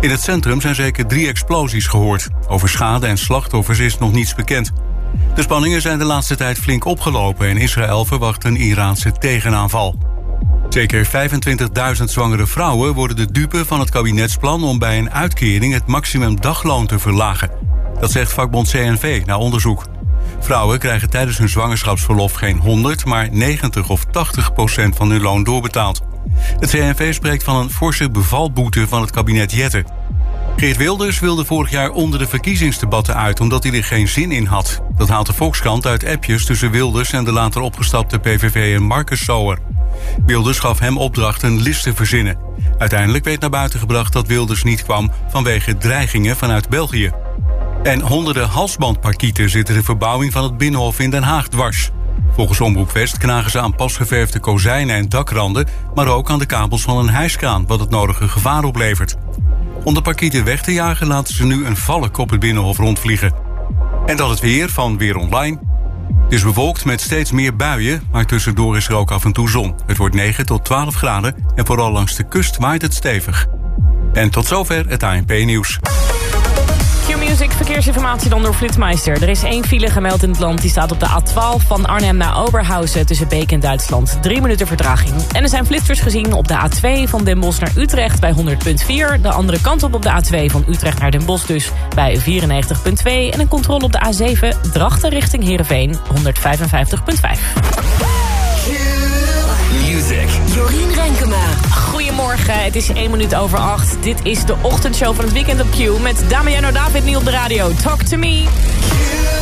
In het centrum zijn zeker drie explosies gehoord. Over schade en slachtoffers is nog niets bekend. De spanningen zijn de laatste tijd flink opgelopen en Israël verwacht een Iraanse tegenaanval. Zeker 25.000 zwangere vrouwen worden de dupe van het kabinetsplan om bij een uitkering het maximum dagloon te verlagen. Dat zegt vakbond CNV na onderzoek. Vrouwen krijgen tijdens hun zwangerschapsverlof geen 100, maar 90 of 80 procent van hun loon doorbetaald. Het CNV spreekt van een forse bevalboete van het kabinet Jetten. Geert Wilders wilde vorig jaar onder de verkiezingsdebatten uit omdat hij er geen zin in had. Dat haalt de Volkskrant uit appjes tussen Wilders en de later opgestapte PVV en Marcus Sower. Wilders gaf hem opdracht een list te verzinnen. Uiteindelijk werd naar buiten gebracht dat Wilders niet kwam vanwege dreigingen vanuit België. En honderden halsbandparkieten zitten de verbouwing van het Binnenhof in Den Haag dwars. Volgens Omroep West knagen ze aan pasgeverfde kozijnen en dakranden... maar ook aan de kabels van een hijskraan, wat het nodige gevaar oplevert. Om de parkieten weg te jagen laten ze nu een valk op het Binnenhof rondvliegen. En dat het weer van Weer Online. Het is bewolkt met steeds meer buien, maar tussendoor is er ook af en toe zon. Het wordt 9 tot 12 graden en vooral langs de kust waait het stevig. En tot zover het ANP-nieuws. Q-Music, verkeersinformatie dan door Flitsmeister. Er is één file gemeld in het land. Die staat op de A12 van Arnhem naar Oberhausen... tussen Beek en Duitsland. Drie minuten vertraging. En er zijn flitsers gezien op de A2 van Den Bosch naar Utrecht bij 100.4. De andere kant op op de A2 van Utrecht naar Den Bosch dus bij 94.2. En een controle op de A7 Drachten richting Heerenveen 155.5. Goedemorgen, het is 1 minuut over 8. Dit is de ochtendshow van het Weekend op Q... met Damiano David nu op de radio. Talk to me.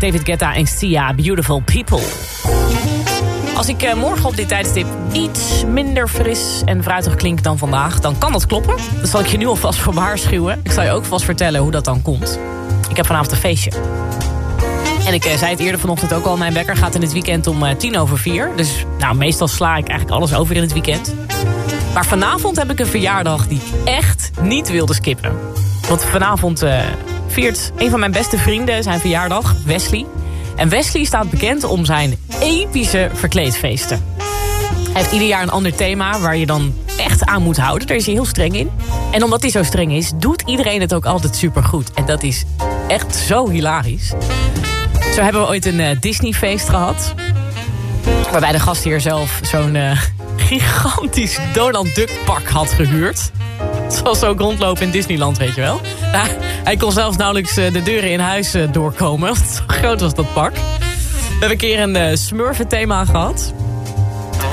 David Guetta en Sia, Beautiful People. Als ik uh, morgen op dit tijdstip iets minder fris en fruitig klink dan vandaag... dan kan dat kloppen. Dat zal ik je nu alvast voor waarschuwen. Ik zal je ook vast vertellen hoe dat dan komt. Ik heb vanavond een feestje. En ik uh, zei het eerder vanochtend ook al. Mijn wekker gaat in het weekend om uh, tien over vier. Dus nou, meestal sla ik eigenlijk alles over in het weekend. Maar vanavond heb ik een verjaardag die ik echt niet wilde skippen. Want vanavond viert een van mijn beste vrienden zijn verjaardag, Wesley. En Wesley staat bekend om zijn epische verkleedfeesten. Hij heeft ieder jaar een ander thema waar je dan echt aan moet houden. Daar is hij heel streng in. En omdat hij zo streng is, doet iedereen het ook altijd supergoed. En dat is echt zo hilarisch. Zo hebben we ooit een uh, Disney-feest gehad. Waarbij de gastheer zelf zo'n uh, gigantisch Donald Duck pak had gehuurd. Zoals zo rondlopen in Disneyland, weet je wel. Hij kon zelfs nauwelijks eh, de deuren in huis doorkomen. Zo groot was dat pak. We hebben een keer een uh, smurfenthema gehad.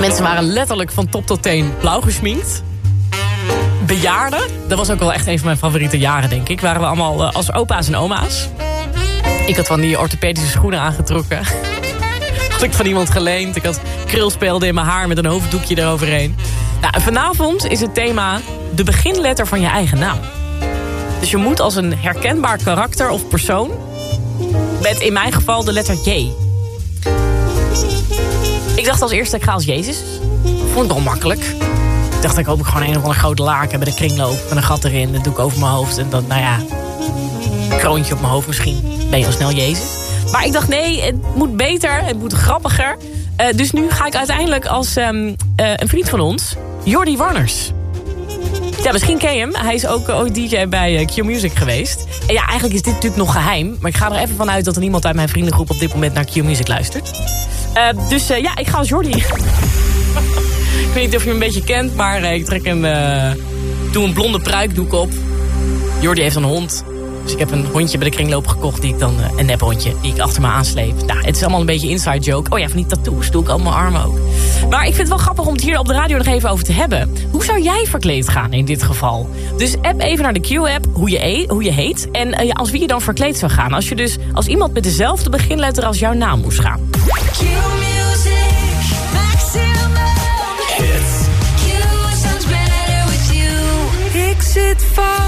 Mensen waren letterlijk van top tot teen blauw gesminkt. Bejaarden, dat was ook wel echt een van mijn favoriete jaren, denk ik. Waren we allemaal als opa's en oma's. Ik had van die orthopedische schoenen aangetrokken. had ik van iemand geleend. Ik had krulspelden in mijn haar met een hoofddoekje eroverheen. Nou, vanavond is het thema de beginletter van je eigen naam. Dus je moet als een herkenbaar karakter of persoon... met in mijn geval de letter J ik dacht als eerste, ik ga als Jezus. Vond ik wel makkelijk. Ik dacht, ik hoop ik gewoon een of andere grote laken met een kringloop. Met een gat erin, een doek over mijn hoofd. En dan, nou ja, een kroontje op mijn hoofd misschien. Ben je al snel Jezus. Maar ik dacht, nee, het moet beter. Het moet grappiger. Uh, dus nu ga ik uiteindelijk als um, uh, een vriend van ons, Jordi Warners. Ja, misschien ken je hem. Hij is ook ooit DJ bij Q-Music geweest. En ja, eigenlijk is dit natuurlijk nog geheim. Maar ik ga er even vanuit dat er niemand uit mijn vriendengroep op dit moment naar Q-Music luistert. Dus ja, ik ga als Jordi. ik weet niet of je hem een beetje kent, maar ik trek een, doe een blonde pruikdoek op. Jordi heeft een hond. Dus ik heb een hondje bij de kringloop gekocht, die ik dan, een nephondje, die ik achter me aansleep. Nou, het is allemaal een beetje inside joke. Oh ja, van die tattoos doe ik op mijn armen ook. Maar ik vind het wel grappig om het hier op de radio nog even over te hebben. Hoe zou jij verkleed gaan in dit geval? Dus app even naar de Q-app hoe, je e hoe je heet. En ja, als wie je dan verkleed zou gaan. Als je dus als iemand met dezelfde beginletter als jouw naam moest gaan. Ik zit vast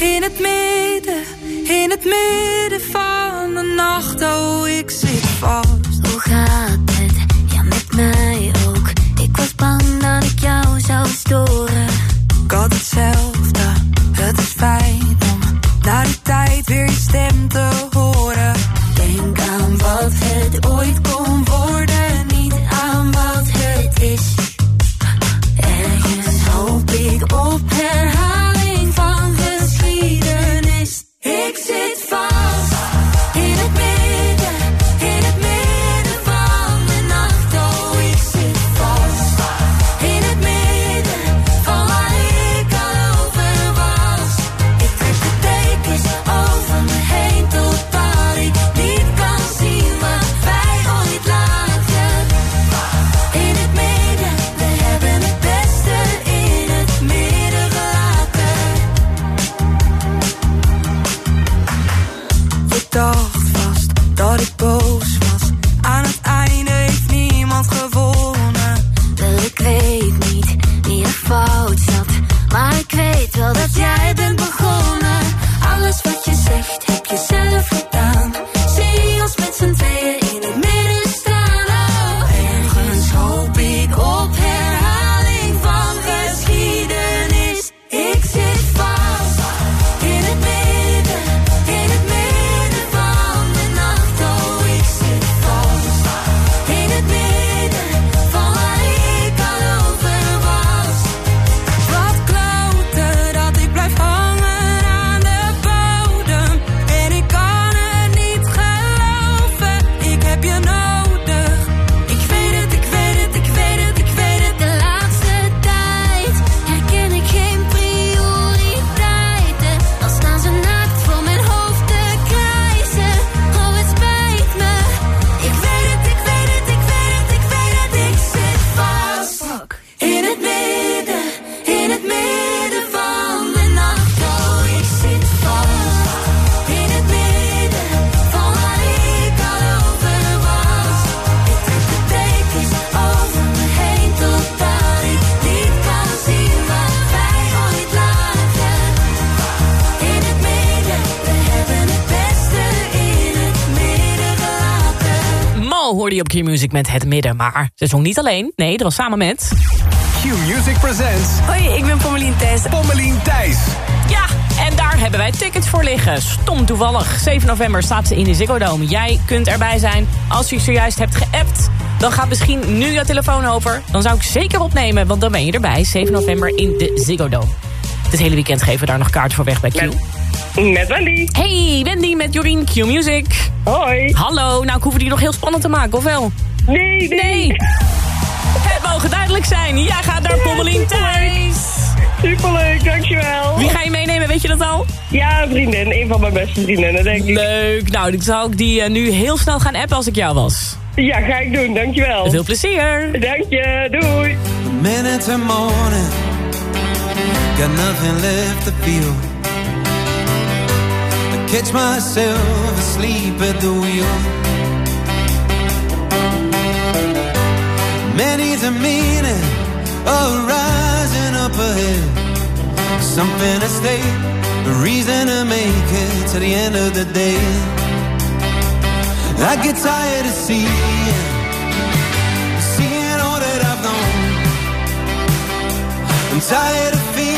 in het midden, in het midden van de nacht. Oh, ik zit vast. Hoe gaat het? Ja, met mij ook. Ik was bang dat ik jou zou storen. Ik had hetzelfde, het is fijn om na die tijd weer op Q-Music met Het Midden. Maar ze zong niet alleen. Nee, dat was samen met... Q-Music presents Hoi, ik ben Pommelien Thijs. Pommelien Thijs. Ja, en daar hebben wij tickets voor liggen. Stom toevallig. 7 november staat ze in de Ziggo Dome. Jij kunt erbij zijn. Als je zojuist hebt geappt, dan gaat misschien nu je telefoon over. Dan zou ik zeker opnemen, want dan ben je erbij. 7 november in de Ziggo Dome. Het hele weekend geven we daar nog kaarten voor weg bij Q. Met Wendy. Hey, Wendy met Jorien Q Music. Hoi. Hallo, nou ik hoef die nog heel spannend te maken, of wel? Nee, nee. Nee. Het mogen duidelijk zijn. Jij gaat naar Pommelien Thijs. Superleuk, dankjewel. Wie ga je meenemen, weet je dat al? Ja, een vriendin. Een van mijn beste vriendinnen, denk ik. Leuk. Nou, ik zou ik die eh, nu heel snel gaan appen als ik jou was. Ja, ga ik doen, dankjewel. Veel plezier. Dank je, doei. minute to morning. Got nothing left to feel. Catch myself asleep at the wheel. Many's a meaning of rising up ahead. Something to stay, a reason to make it to the end of the day. I get tired of seeing, seeing all that I've known. I'm tired of feeling,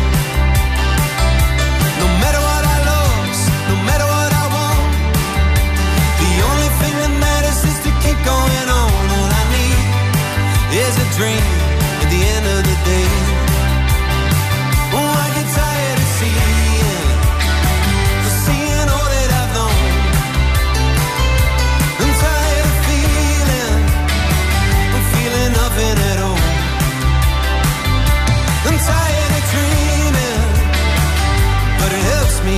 Going on. All I need is a dream at the end of the day. Oh, I get tired of seeing, seeing all that I've known. I'm tired of feeling, feeling nothing at all. I'm tired of dreaming, but it helps me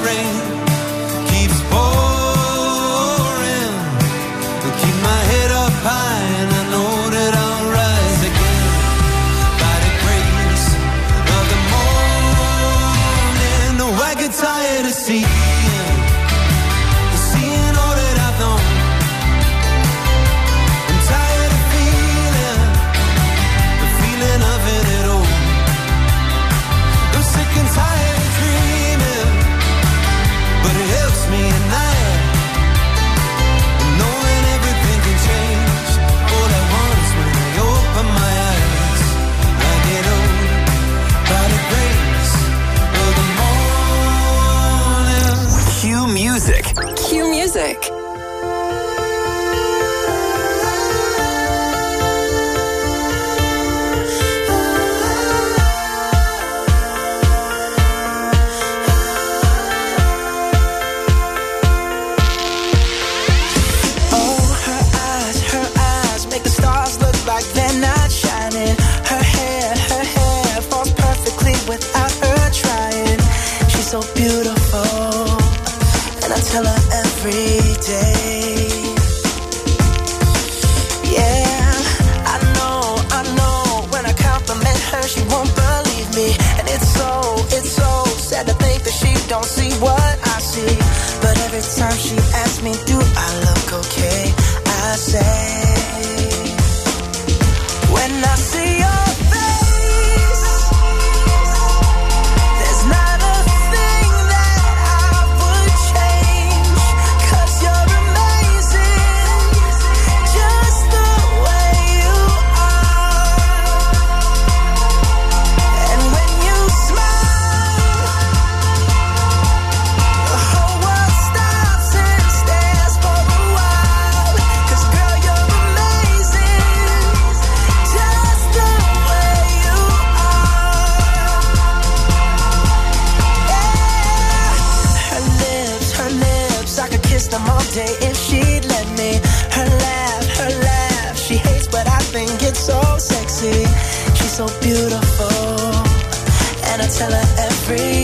tell her every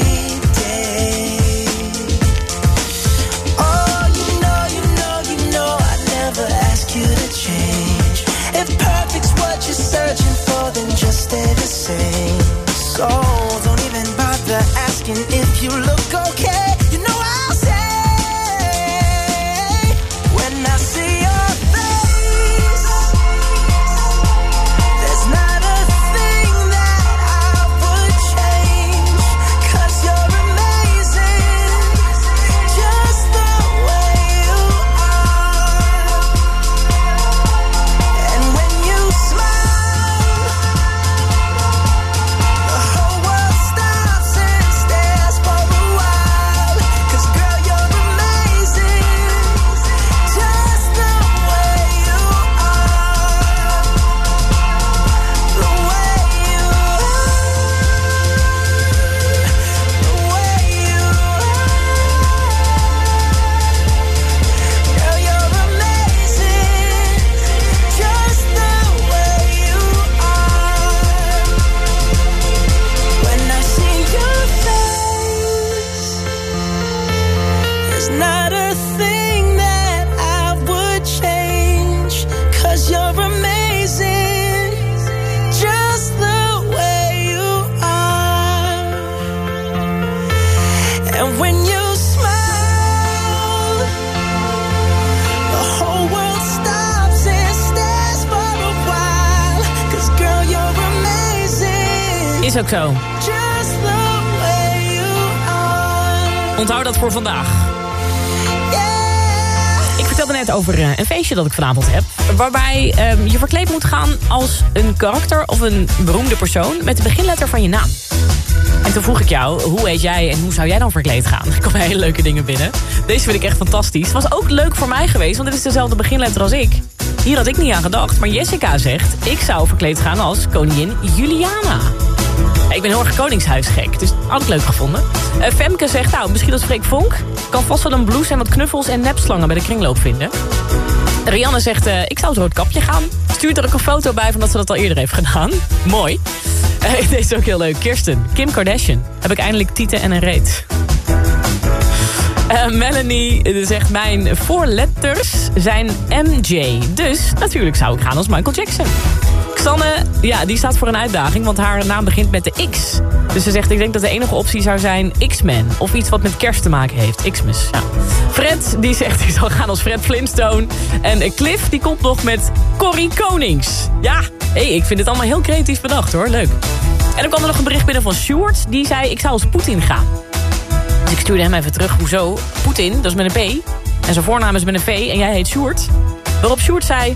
Is ook zo. Onthoud dat voor vandaag. Ik vertelde net over eh, een feestje dat ik vanavond heb. Waarbij ehm, je verkleed moet gaan als een karakter of een beroemde persoon... met de beginletter van je naam. En toen vroeg ik jou, hoe heet jij en hoe zou jij dan verkleed gaan? Er komen hele leuke dingen binnen. Deze vind ik echt fantastisch. Het was ook leuk voor mij geweest, want dit is dezelfde beginletter als ik. Hier had ik niet aan gedacht, maar Jessica zegt... ik zou verkleed gaan als koningin Juliana. Ik ben heel erg koningshuisgek, dus ik leuk gevonden. Eh, Femke zegt, nou, misschien als Freek Vonk... kan vast wel een blouse en wat knuffels en nepslangen bij de kringloop vinden. Rianne zegt, eh, ik zou het kapje gaan. Stuurt er ook een foto bij van dat ze dat al eerder heeft gedaan. Mooi. Eh, deze is ook heel leuk. Kirsten, Kim Kardashian. Heb ik eindelijk tieten en een reet. Melanie zegt, mijn voorletters zijn MJ. Dus natuurlijk zou ik gaan als Michael Jackson. Xanne, ja, die staat voor een uitdaging, want haar naam begint met de X. Dus ze zegt, ik denk dat de enige optie zou zijn X-Men. Of iets wat met kerst te maken heeft, Xmas. Ja. Fred, die zegt, ik zal gaan als Fred Flintstone. En Cliff, die komt nog met Corrie Konings. Ja, hey, ik vind het allemaal heel creatief bedacht hoor, leuk. En dan kwam er nog een bericht binnen van Stuart. Die zei, ik zou als Poetin gaan. Dus ik stuurde hem even terug, hoezo? Poetin, dat is met een P. En zijn voornaam is met een V en jij heet Sjoerd. Waarop Sjoerd zei,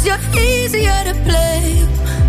cause you're easier to blame.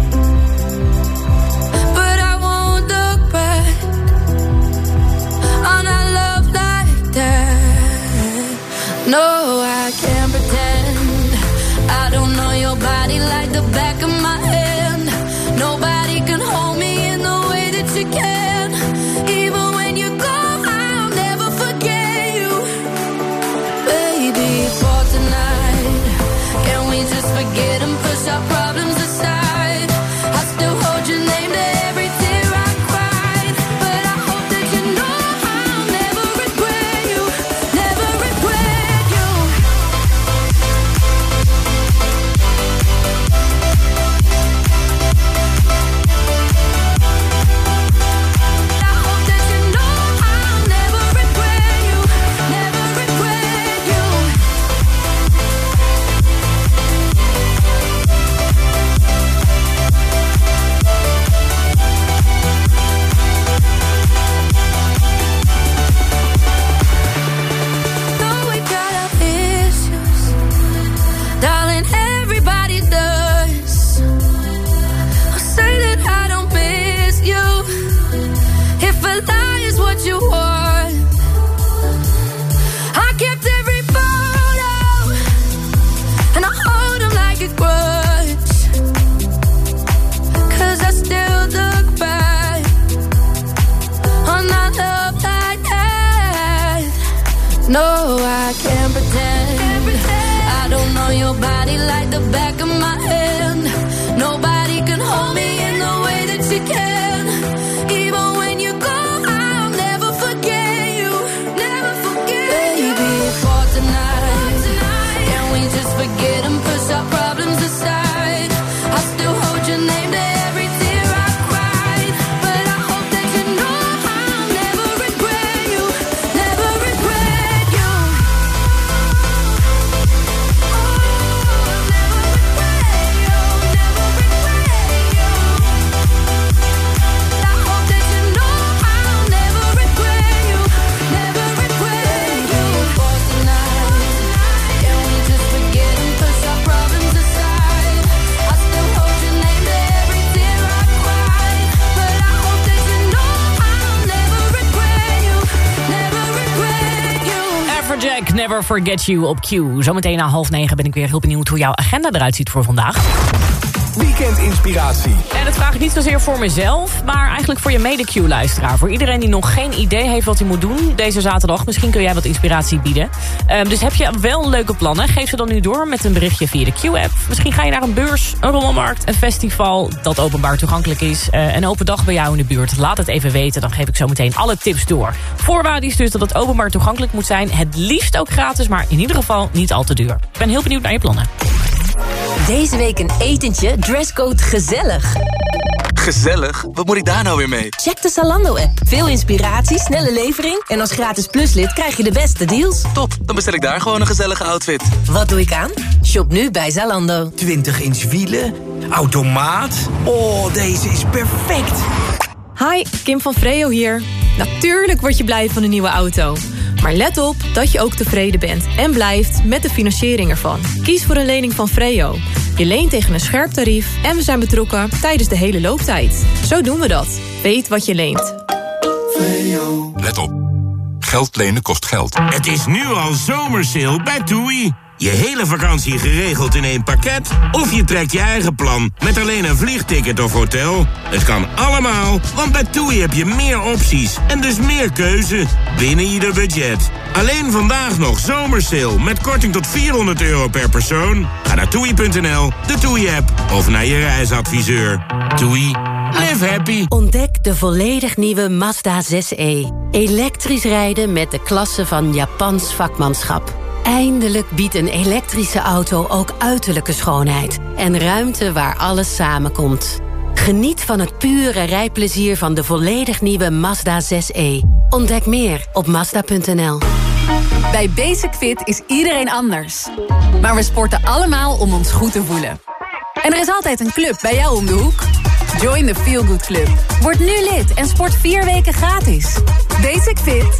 Forget You op Q. Zometeen na half negen ben ik weer heel benieuwd hoe jouw agenda eruit ziet voor vandaag. Weekendinspiratie. En dat vraag ik niet zozeer voor mezelf, maar eigenlijk voor je mede-Q-luisteraar. Voor iedereen die nog geen idee heeft wat hij moet doen deze zaterdag. Misschien kun jij wat inspiratie bieden. Ehm, dus heb je wel leuke plannen, geef ze dan nu door met een berichtje via de Q-app. Misschien ga je naar een beurs, een rommelmarkt, een festival dat openbaar toegankelijk is. eh, een open dag bij jou in de buurt. Laat het even weten, dan geef ik zo meteen alle tips door. Voorwaarde is dus dat het openbaar toegankelijk moet zijn. Het liefst ook gratis, maar in ieder geval niet al te duur. Ik ben heel benieuwd naar je plannen. Deze week een etentje, dresscode gezellig. Gezellig? Wat moet ik daar nou weer mee? Check de Zalando-app. Veel inspiratie, snelle levering... en als gratis pluslid krijg je de beste deals. Top, dan bestel ik daar gewoon een gezellige outfit. Wat doe ik aan? Shop nu bij Zalando. 20 inch wielen, automaat. Oh, deze is perfect. Hi, Kim van Freo hier. Natuurlijk word je blij van een nieuwe auto. Maar let op dat je ook tevreden bent en blijft met de financiering ervan. Kies voor een lening van Freo. Je leent tegen een scherp tarief en we zijn betrokken tijdens de hele looptijd. Zo doen we dat. Weet wat je leent. Let op. Geld lenen kost geld. Het is nu al zomersale bij TUI. Je hele vakantie geregeld in één pakket? Of je trekt je eigen plan met alleen een vliegticket of hotel? Het kan allemaal, want bij TUI heb je meer opties en dus meer keuze binnen ieder budget. Alleen vandaag nog zomersale met korting tot 400 euro per persoon. Ga naar toei.nl, de TUI-app of naar je reisadviseur. TUI, live happy. Ontdek de volledig nieuwe Mazda 6e. Elektrisch rijden met de klasse van Japans vakmanschap. Eindelijk biedt een elektrische auto ook uiterlijke schoonheid. En ruimte waar alles samenkomt. Geniet van het pure rijplezier van de volledig nieuwe Mazda 6e. Ontdek meer op Mazda.nl. Bij Basic Fit is iedereen anders. Maar we sporten allemaal om ons goed te voelen. En er is altijd een club bij jou om de hoek. Join the Feel Good Club. Word nu lid en sport vier weken gratis. Basic Fit.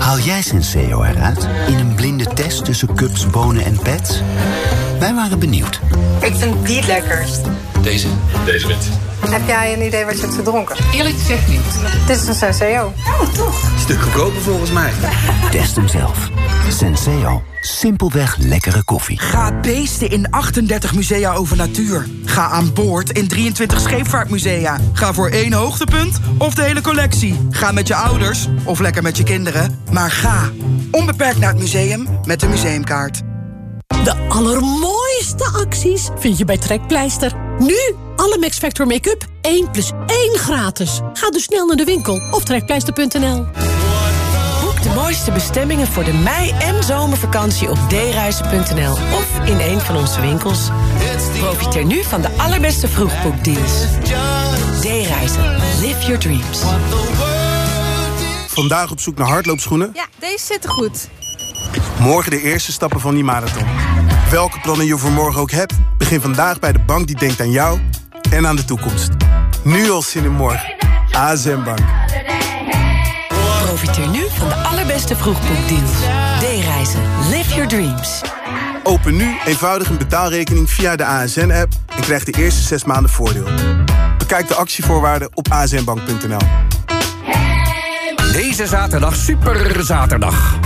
Haal jij Senseo eruit in een blinde test tussen cups, bonen en pets? Wij waren benieuwd. Ik vind die lekkerst. Deze? Deze wit. Heb jij een idee wat je hebt gedronken? Eerlijk gezegd niet. Dit is een Senseo. Oh, toch? Stuk goedkoper volgens mij. Test hem zelf. Senseo. Simpelweg lekkere koffie. Ga beesten in 38 musea over natuur. Ga aan boord in 23 scheepvaartmusea. Ga voor één hoogtepunt of de hele collectie. Ga met je ouders of lekker met je kinderen. Maar ga onbeperkt naar het museum met de museumkaart. De allermooiste acties vind je bij Trekpleister. Nu alle Max Factor make-up 1 plus 1 gratis. Ga dus snel naar de winkel of trekpleister.nl. Boek de mooiste bestemmingen voor de mei- en zomervakantie op dereizen.nl of in een van onze winkels. Profiteer nu van de allerbeste vroegboekdeals. D-reizen. Live your dreams. Vandaag op zoek naar hardloopschoenen? Ja, deze zitten goed. Morgen de eerste stappen van die marathon. Welke plannen je voor morgen ook hebt, begin vandaag bij de bank die denkt aan jou en aan de toekomst. Nu al zin in morgen. ASM Bank. Profiteer nu van de allerbeste vroegboekdeals. D-reizen. Live your dreams. Open nu eenvoudig een betaalrekening via de ASN-app... en krijg de eerste zes maanden voordeel. Bekijk de actievoorwaarden op asnbank.nl. Deze zaterdag super zaterdag.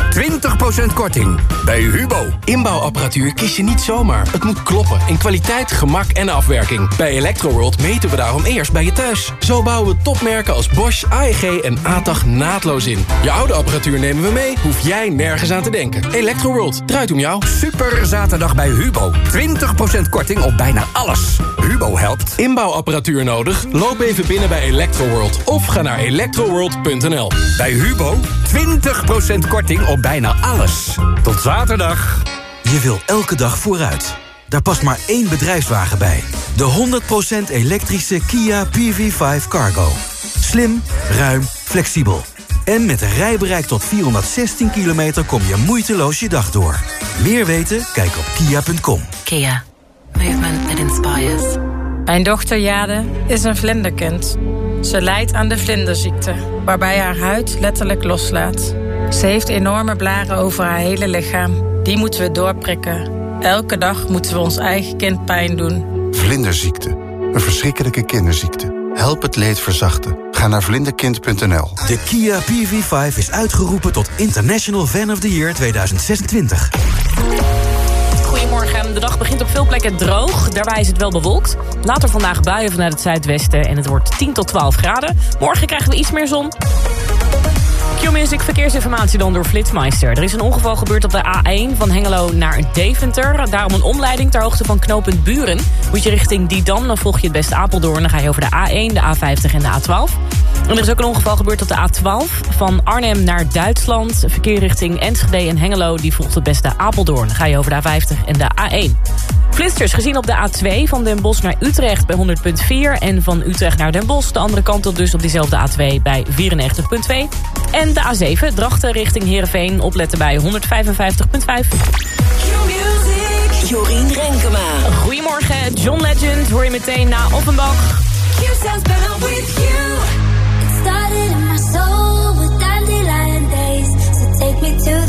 20% korting bij Hubo. Inbouwapparatuur kies je niet zomaar. Het moet kloppen in kwaliteit, gemak en afwerking. Bij Electroworld meten we daarom eerst bij je thuis. Zo bouwen we topmerken als Bosch, AEG en ATAG naadloos in. Je oude apparatuur nemen we mee, hoef jij nergens aan te denken. Electroworld, draait om jou. Super zaterdag bij Hubo. 20% korting op bijna alles. Hubo helpt. Inbouwapparatuur nodig? Loop even binnen bij Electroworld of ga naar electroworld.nl. Bij Hubo 20% korting op bijna alles. Tot zaterdag. Je wil elke dag vooruit. Daar past maar één bedrijfswagen bij. De 100% elektrische Kia PV5 Cargo. Slim, ruim, flexibel. En met een rijbereik tot 416 kilometer kom je moeiteloos je dag door. Meer weten? Kijk op kia.com. Kia. Movement that inspires. Mijn dochter Jade is een vlinderkind. Ze lijdt aan de vlinderziekte, waarbij haar huid letterlijk loslaat. Ze heeft enorme blaren over haar hele lichaam. Die moeten we doorprikken. Elke dag moeten we ons eigen kind pijn doen. Vlinderziekte. Een verschrikkelijke kinderziekte. Help het leed verzachten. Ga naar vlinderkind.nl. De Kia PV5 is uitgeroepen tot International Fan of the Year 2026. Goedemorgen. De dag begint op veel plekken droog. Daarbij is het wel bewolkt. Later vandaag buien vanuit het zuidwesten en het wordt 10 tot 12 graden. Morgen krijgen we iets meer zon. Q-Music verkeersinformatie dan door Flitsmeister. Er is een ongeval gebeurd op de A1 van Hengelo naar Deventer. Daarom een omleiding ter hoogte van knooppunt Buren. Moet je richting Didam, dan volg je het beste Apeldoorn. Dan ga je over de A1, de A50 en de A12. En er is ook een ongeval gebeurd op de A12 van Arnhem naar Duitsland. Verkeer richting Enschede en Hengelo, die volgt het beste Apeldoorn. Dan ga je over de A50 en de A1. Flitsters gezien op de A2 van Den Bosch naar Utrecht bij 100.4... en van Utrecht naar Den Bosch de andere kant op dus op diezelfde A2 bij 94.2. En de A7 Drachten richting Heerenveen opletten bij 155.5. Jorien Renkema. Goedemorgen, John Legend hoor je meteen na Offenbach. You started in my soul with dandelion days. So take me to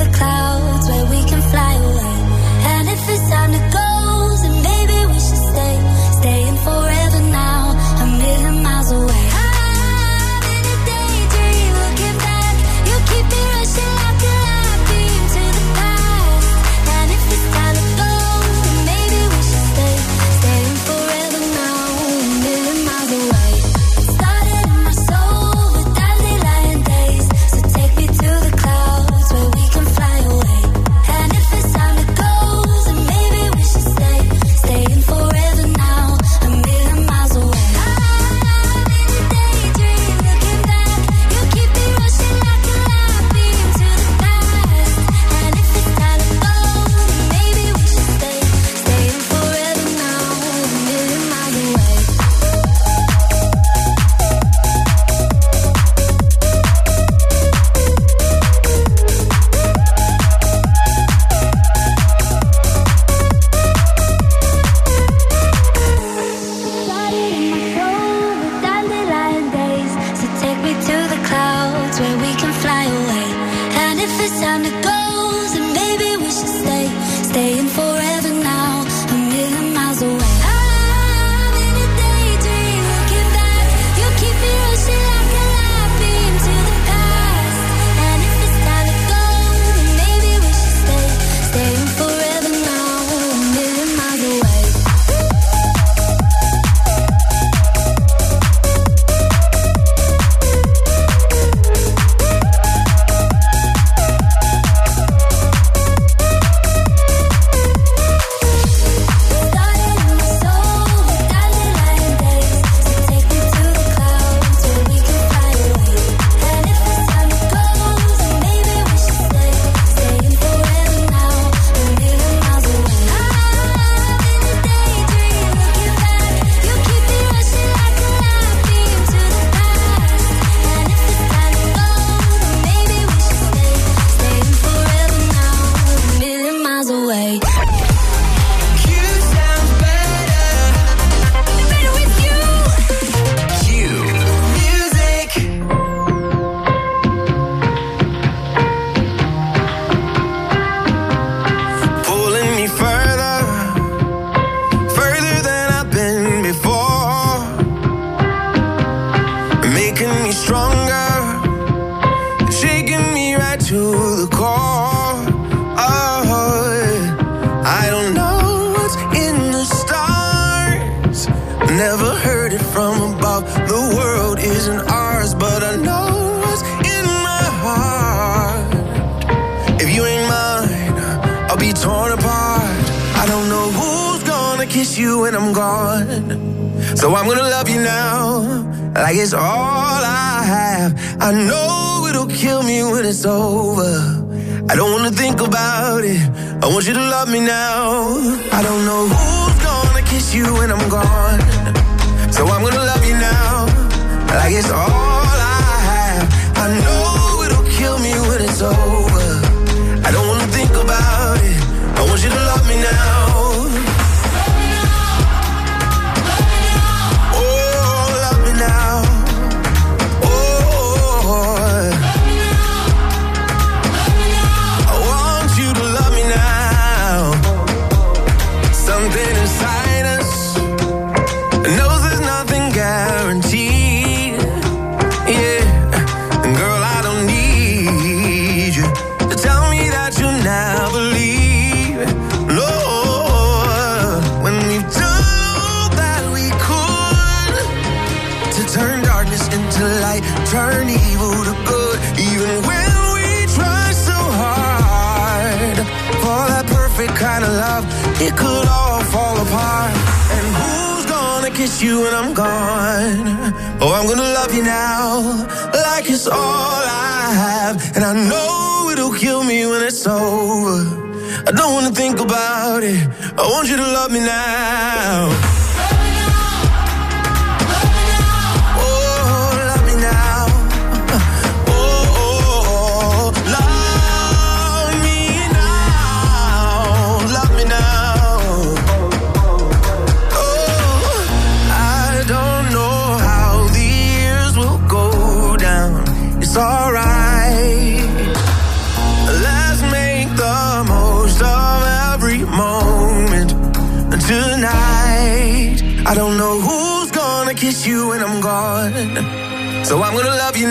you when I'm gone? Oh, I'm gonna love you now, like it's all I have. And I know it'll kill me when it's over. I don't wanna think about it. I want you to love me now.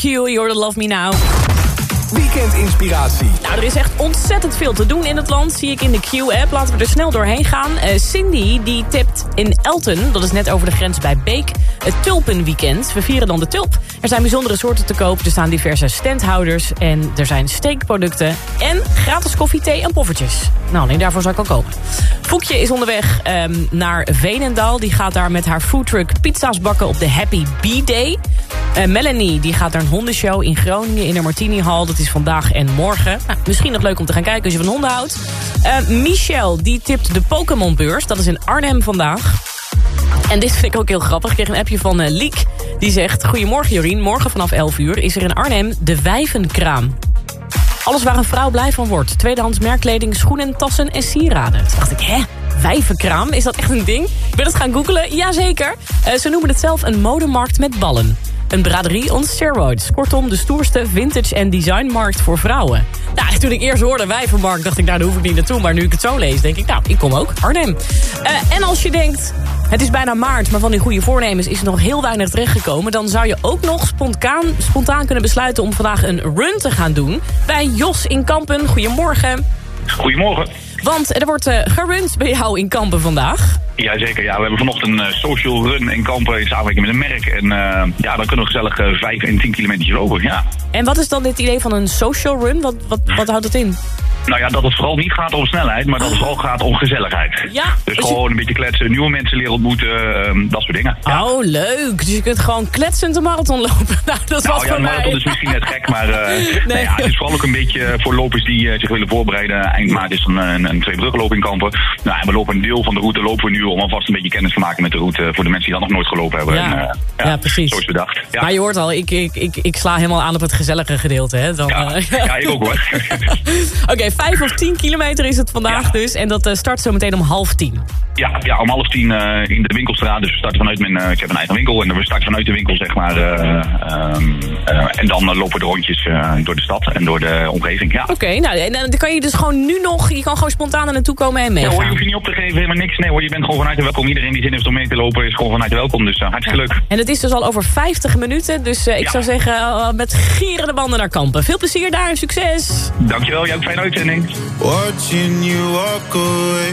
Q, je hoorde Love Me Now. Weekendinspiratie. Nou, er is echt ontzettend veel te doen in het land, zie ik in de Q-app. Laten we er snel doorheen gaan. Eh, Cindy, die tipt in Elton, dat is net over de grens bij Beek, het Tulpenweekend. We vieren dan de tulp. Er zijn bijzondere soorten te koop, er staan diverse standhouders... en er zijn steekproducten en gratis koffie, thee en poffertjes. Nou, alleen daarvoor zou ik al komen. Foekje is onderweg ehm, naar Veenendaal. Die gaat daar met haar foodtruck pizza's bakken op de Happy Bee Day. Eh, Melanie die gaat naar een hondenshow in Groningen in de Martini Hall. Dat is vandaag en morgen. Nou, misschien nog leuk om te gaan kijken als je van honden houdt. Eh, Michel die tipt de Pokémon beurs. Dat is in Arnhem vandaag. En dit vind ik ook heel grappig. Ik kreeg een appje van eh, Liek. Die zegt... Goedemorgen Jorien, morgen vanaf 11 uur is er in Arnhem de Wijvenkraam. Alles waar een vrouw blij van wordt. Tweedehands merkkleding, schoenen, tassen en sieraden. Toen dacht ik, hè? Wijvenkraam? Is dat echt een ding? Ik ben het gaan googlen. Jazeker. Uh, ze noemen het zelf een modemarkt met ballen. Een braderie on steroids. Kortom, de stoerste vintage- en designmarkt voor vrouwen. Nou, toen ik eerst hoorde wijvenmarkt, dacht ik, nou, daar hoef ik niet naartoe. Maar nu ik het zo lees, denk ik, nou, ik kom ook. Arnhem. Uh, en als je denkt, het is bijna maart, maar van die goede voornemens is er nog heel weinig terechtgekomen... dan zou je ook nog spontaan, spontaan kunnen besluiten om vandaag een run te gaan doen... bij Jos in Kampen. Goedemorgen. Goedemorgen. Want er wordt uh, gerund bij jou in Kampen vandaag. Jazeker, ja. We hebben vanochtend een eh, social run in Kampen in samenwerking met een merk. En eh, ja, dan kunnen we gezellig eh, 5 en 10 kilometer lopen, ja. En wat is dan dit idee van een social run? Wat, wat, wat houdt het in? Nou ja, dat het vooral niet gaat om snelheid, maar dat het vooral gaat om gezelligheid. Ja. Dus gewoon een beetje kletsen, nieuwe mensen leren ontmoeten, ehm, dat soort dingen. Ja. Oh, leuk. Dus je kunt gewoon kletsend een marathon lopen. Nou, dat Nou was ja, voor een mij. marathon is misschien net gek, maar eh, Nee. nee. ja, het is vooral ook een beetje voor lopers die eh, zich willen voorbereiden. Eind maart is dan eh, tweebruggenloop in Kampen. Nou, en we lopen een deel van de route lopen we nu om alvast een beetje kennis te maken met de route voor de mensen die dat nog nooit gelopen hebben. Ja. En, eh, Ja, precies. Zo is bedacht. Ja. Maar je hoort al, ik, ik, ik, ik sla helemaal aan op het gezellige gedeelte. Hè? Dan, Ja, eh, ja, ik ook hoor. Oké, vijf of tien kilometer is het vandaag dus. En dat eh, start zo meteen om half tien. Ja, ja, om half tien eh, in de winkelstraat. Dus we starten vanuit mijn, eh, ik heb een eigen winkel en we starten vanuit de winkel, zeg maar. eh, ehm, eh, en dan lopen we de rondjes eh, door de stad en door de omgeving. Ja. Oké, nou, en dan kan je dus gewoon nu nog, je kan gewoon spontaan er naartoe komen en Ja, hoor, je meegaan. hoeft je niet op te geven, helemaal niks. Nee hoor, je bent gewoon van harte welkom. Iedereen die zin heeft om mee te lopen is gewoon van harte welkom. Dus hartstikke leuk. En het is dus al over 50 minuten, dus eh, ik Ja. zou zeggen met gierende banden naar Kampen. Veel plezier daar, succes! Dankjewel, jij ook fijne uitzending. Watching you walk away.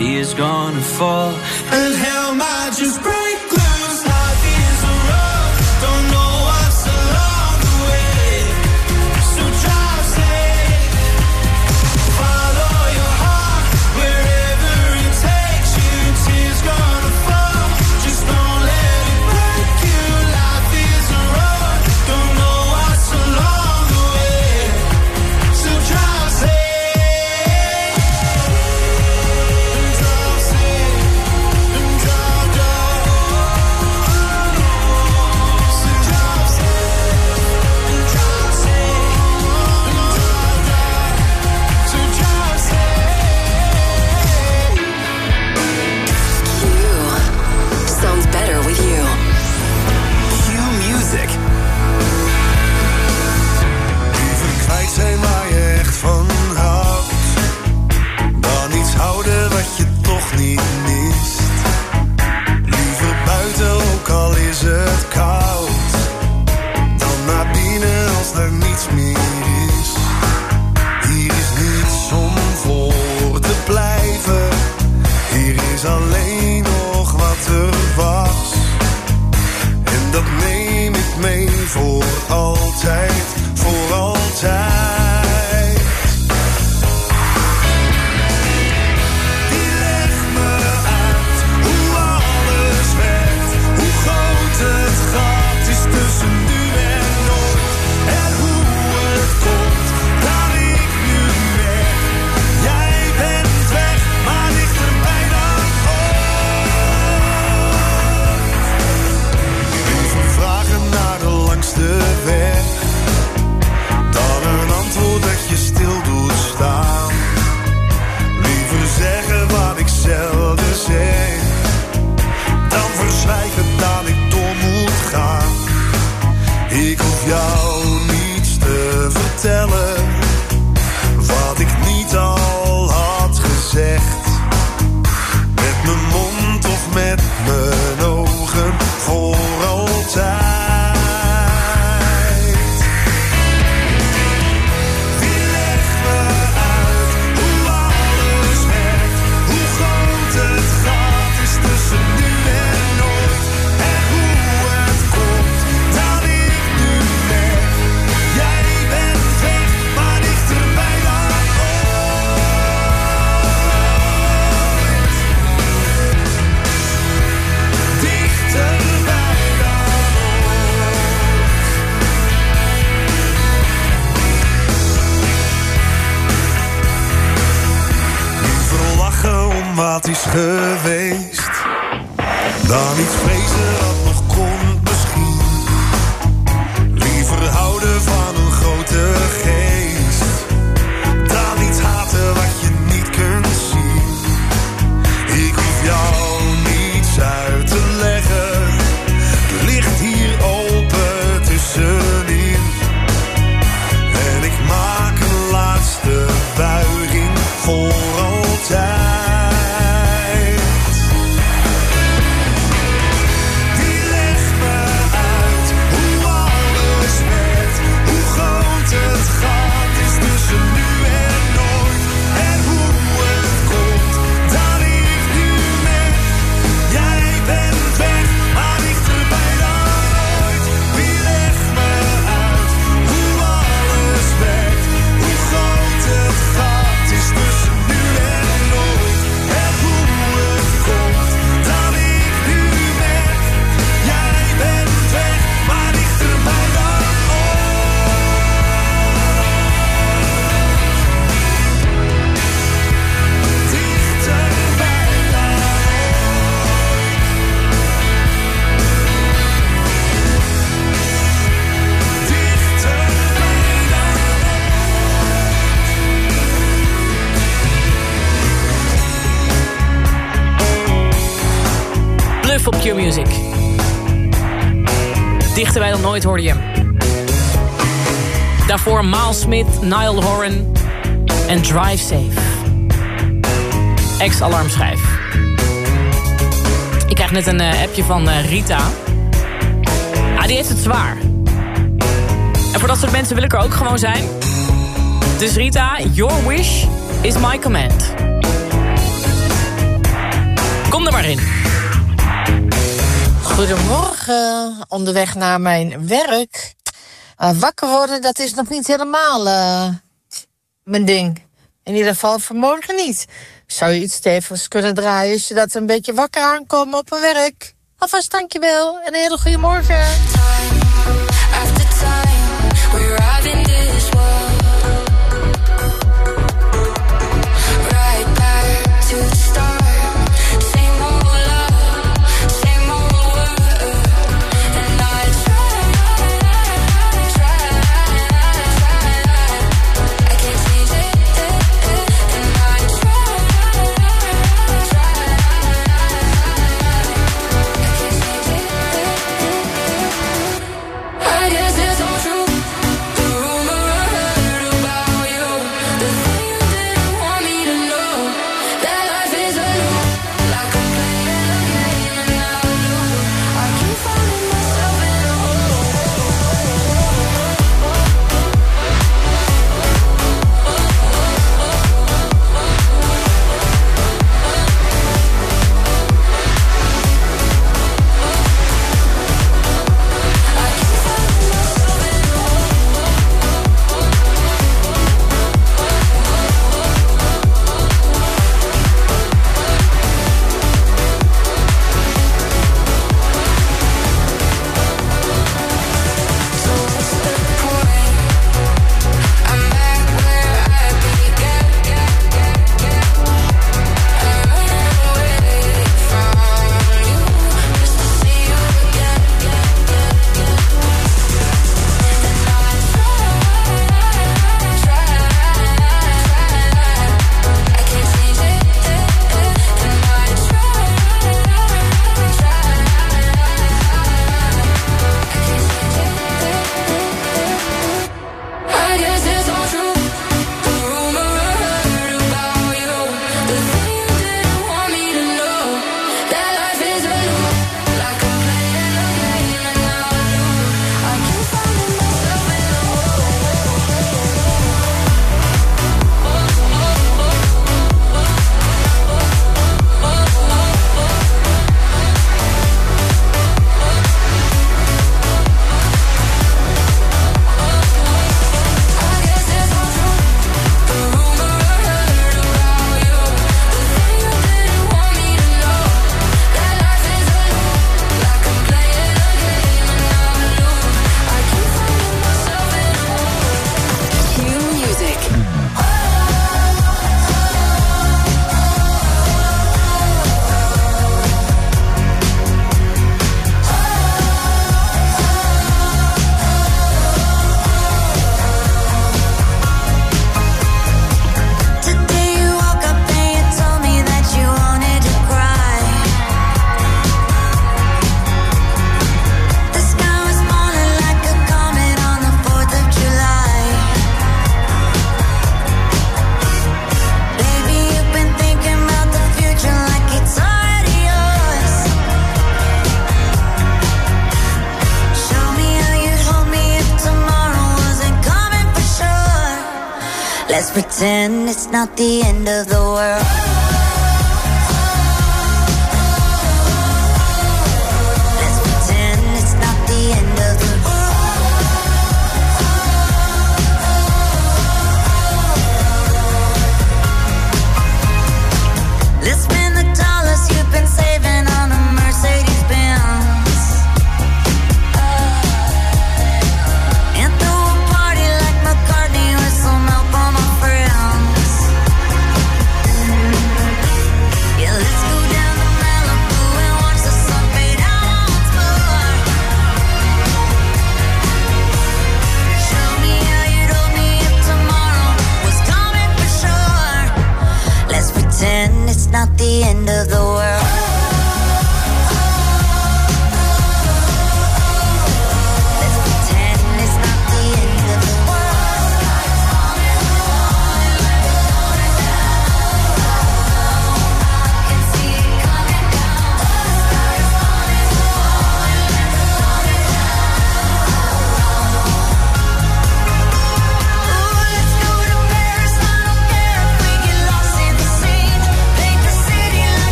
Tears gonna fall, And hell Q-Music. Dichterbij dan nooit hoorde je. Daarvoor Miles Smith, Niall Horan en Drive Safe. Ex-alarmschijf. Ik krijg net een eh, appje van eh, Rita. Ah, die heeft het zwaar. En voor dat soort mensen wil ik er ook gewoon zijn. Dus Rita, your wish is my command. Kom er maar in. Goedemorgen, onderweg naar mijn werk. Uh, wakker worden, dat is nog niet helemaal uh, mijn ding. In ieder geval vanmorgen niet. Zou je iets stevigs kunnen draaien als je dat een beetje wakker aankomt op mijn werk? Alvast dankjewel en een hele goede morgen. Not the end of the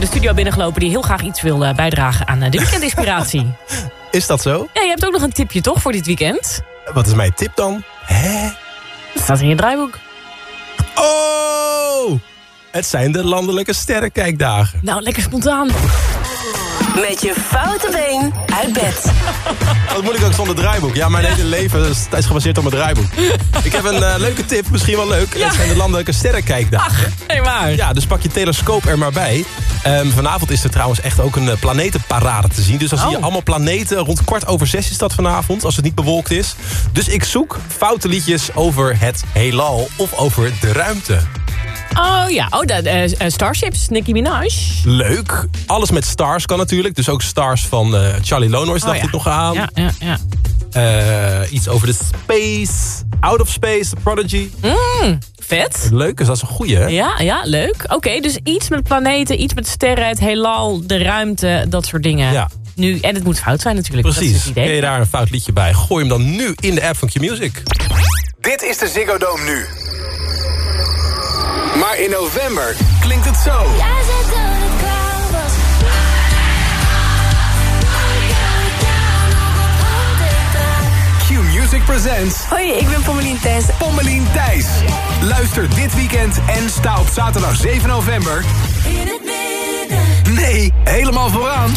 de studio binnengelopen... die heel graag iets wil eh, bijdragen aan eh, de weekendinspiratie. Is dat zo? ja, je hebt ook nog een tipje toch voor dit weekend? Wat is mijn tip dan? Hè? Dat staat in je draaiboek. Oh! Het zijn de landelijke sterrenkijkdagen. Nou, lekker spontaan. Met je foute been uit bed. Wat moet ik ook zonder draaiboek? Ja, mijn hele leven is, is gebaseerd op mijn draaiboek. Ik heb een eh, leuke tip, misschien wel leuk. Het zijn de landelijke sterrenkijkdagen. Hey, waar? Ja, dus pak je telescoop er maar bij. Ehm, vanavond is er trouwens echt ook een eh, planetenparade te zien. Dus dan zie je Oh. allemaal planeten. Rond kwart over zes is dat vanavond, als het niet bewolkt is. Dus ik zoek foute liedjes over het heelal of over de ruimte. Oh ja, oh, eh, eh, Starships, Nicki Minaj. Leuk. Alles met stars kan natuurlijk. Dus ook stars van eh, Charlie Lonois dacht Oh, ja. ik nog aan. Ja, ja, ja. Eh, iets over de space. Out of space, The Prodigy. Mm, vet. Leuk, dus dat is een goeie, hè? Ja, ja, leuk. Oké, dus iets met planeten, iets met sterren, het heelal, de ruimte, dat soort dingen. Ja. Nu, en het moet fout zijn natuurlijk. Dat is Precies. het Ken idee. je daar een fout liedje bij? Gooi hem dan nu in de app van Q-Music. Dit is de Ziggo Dome nu. Maar in november klinkt het zo. Presents... Hoi, ik ben Pommelien Thijs. Pommelien Thijs. Luister dit weekend en sta op zaterdag 7 november... In het midden. Nee, helemaal vooraan.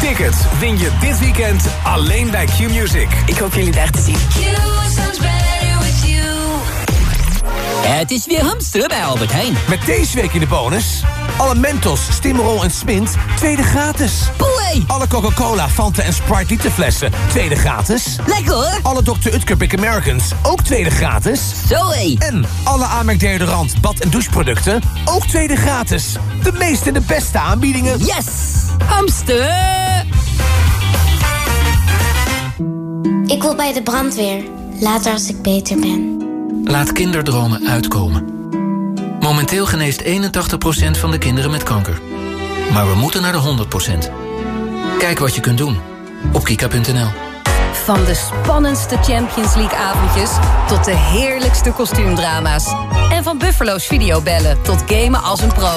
Tickets win je dit weekend alleen bij Q-Music. Ik hoop jullie daar te zien. You Het is weer hamsteren bij Albert Heijn. Met deze week in de bonus... alle Mentos, Stimrol en Smint, tweede gratis. Boei! Alle Coca-Cola, Fanta en Sprite literflessen, tweede gratis. Lekker hoor! Alle Dr. Utker Big Americans, ook tweede gratis. Zoé! En alle Amerk deodorant, bad- en doucheprodukten, ook tweede gratis. De meeste en de beste aanbiedingen. Yes! Hamster! Ik wil bij de brandweer. Later als ik beter ben. Laat kinderdromen uitkomen. Momenteel geneest 81% van de kinderen met kanker. Maar we moeten naar de 100%. Kijk wat je kunt doen op kika.nl. Van de spannendste Champions League avondjes tot de heerlijkste kostuumdrama's. En van Buffalo's videobellen tot gamen als een pro.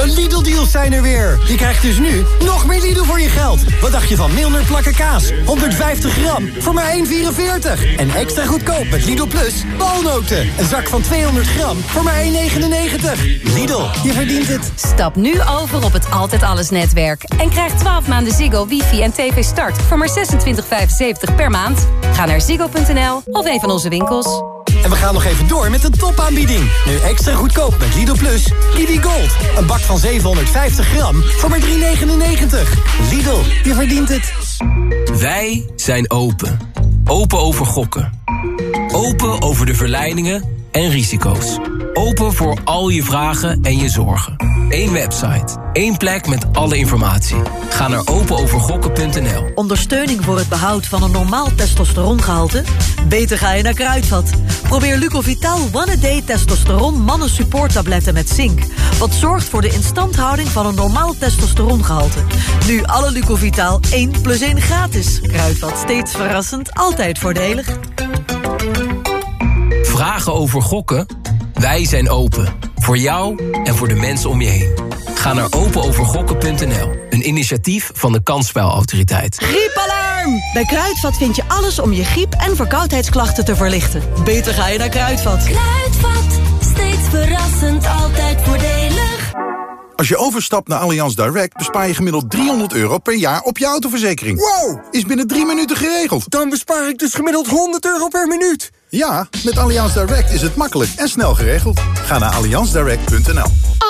De Lidl-deals zijn er weer. Je krijgt dus nu nog meer Lidl voor je geld. Wat dacht je van Milner plakken kaas? 150 gram voor maar 1,44. En extra goedkoop met Lidl Plus walnoten. Een zak van 200 gram voor maar 1,99. Lidl, je verdient het. Stap nu over op het Altijd Alles netwerk. En krijg 12 maanden Ziggo, wifi en tv start voor maar 26,75 per maand. Ga naar ziggo.nl of een van onze winkels. En we gaan nog even door met de topaanbieding. Nu extra goedkoop met Lidl Plus. Lidl Gold. Een bak van 750 gram voor maar 3,99. Lidl, je verdient het. Wij zijn open. Open over gokken. Open over de verleidingen en risico's. Open voor al je vragen en je zorgen. Eén website. één plek met alle informatie. Ga naar openovergokken.nl. Ondersteuning voor het behoud van een normaal testosterongehalte? Beter ga je naar Kruidvat. Probeer Lucovital One A Day Testosteron Mannen Support Tabletten met zink. Wat zorgt voor de instandhouding van een normaal testosterongehalte. Nu alle Lucovital 1 plus 1 gratis. Kruidvat steeds verrassend, altijd voordelig. Vragen over gokken? Wij zijn open. Voor jou en voor de mensen om je heen. Ga naar openovergokken.nl. Een initiatief van de Kansspelautoriteit. Griepalarm! Bij Kruidvat vind je alles om je griep- en verkoudheidsklachten te verlichten. Beter ga je naar Kruidvat. Kruidvat, steeds verrassend, altijd voordelig. Als je overstapt naar Allianz Direct bespaar je gemiddeld 300 euro per jaar op je autoverzekering. Wow! Is binnen drie minuten geregeld. Dan bespaar ik dus gemiddeld 100 euro per minuut. Ja, met Allianz Direct is het makkelijk en snel geregeld. Ga naar allianzdirect.nl.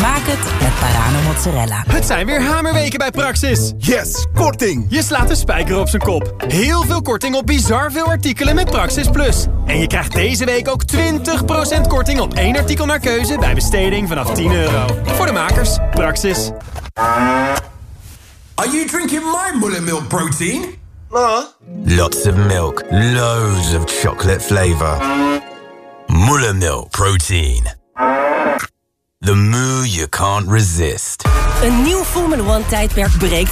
Maak het met Parano mozzarella. Het zijn weer hamerweken bij Praxis. Yes, korting. Je slaat de spijker op zijn kop. Heel veel korting op bizar veel artikelen met Praxis Plus. En je krijgt deze week ook 20% korting op één artikel naar keuze bij besteding vanaf 10 euro. Voor de makers, Praxis. Are you drinking my mullet milk protein? Lots of milk, loads of chocolate flavor. Muller milk protein. The moo you can't resist. Een nieuw Formula One tijdperk breekt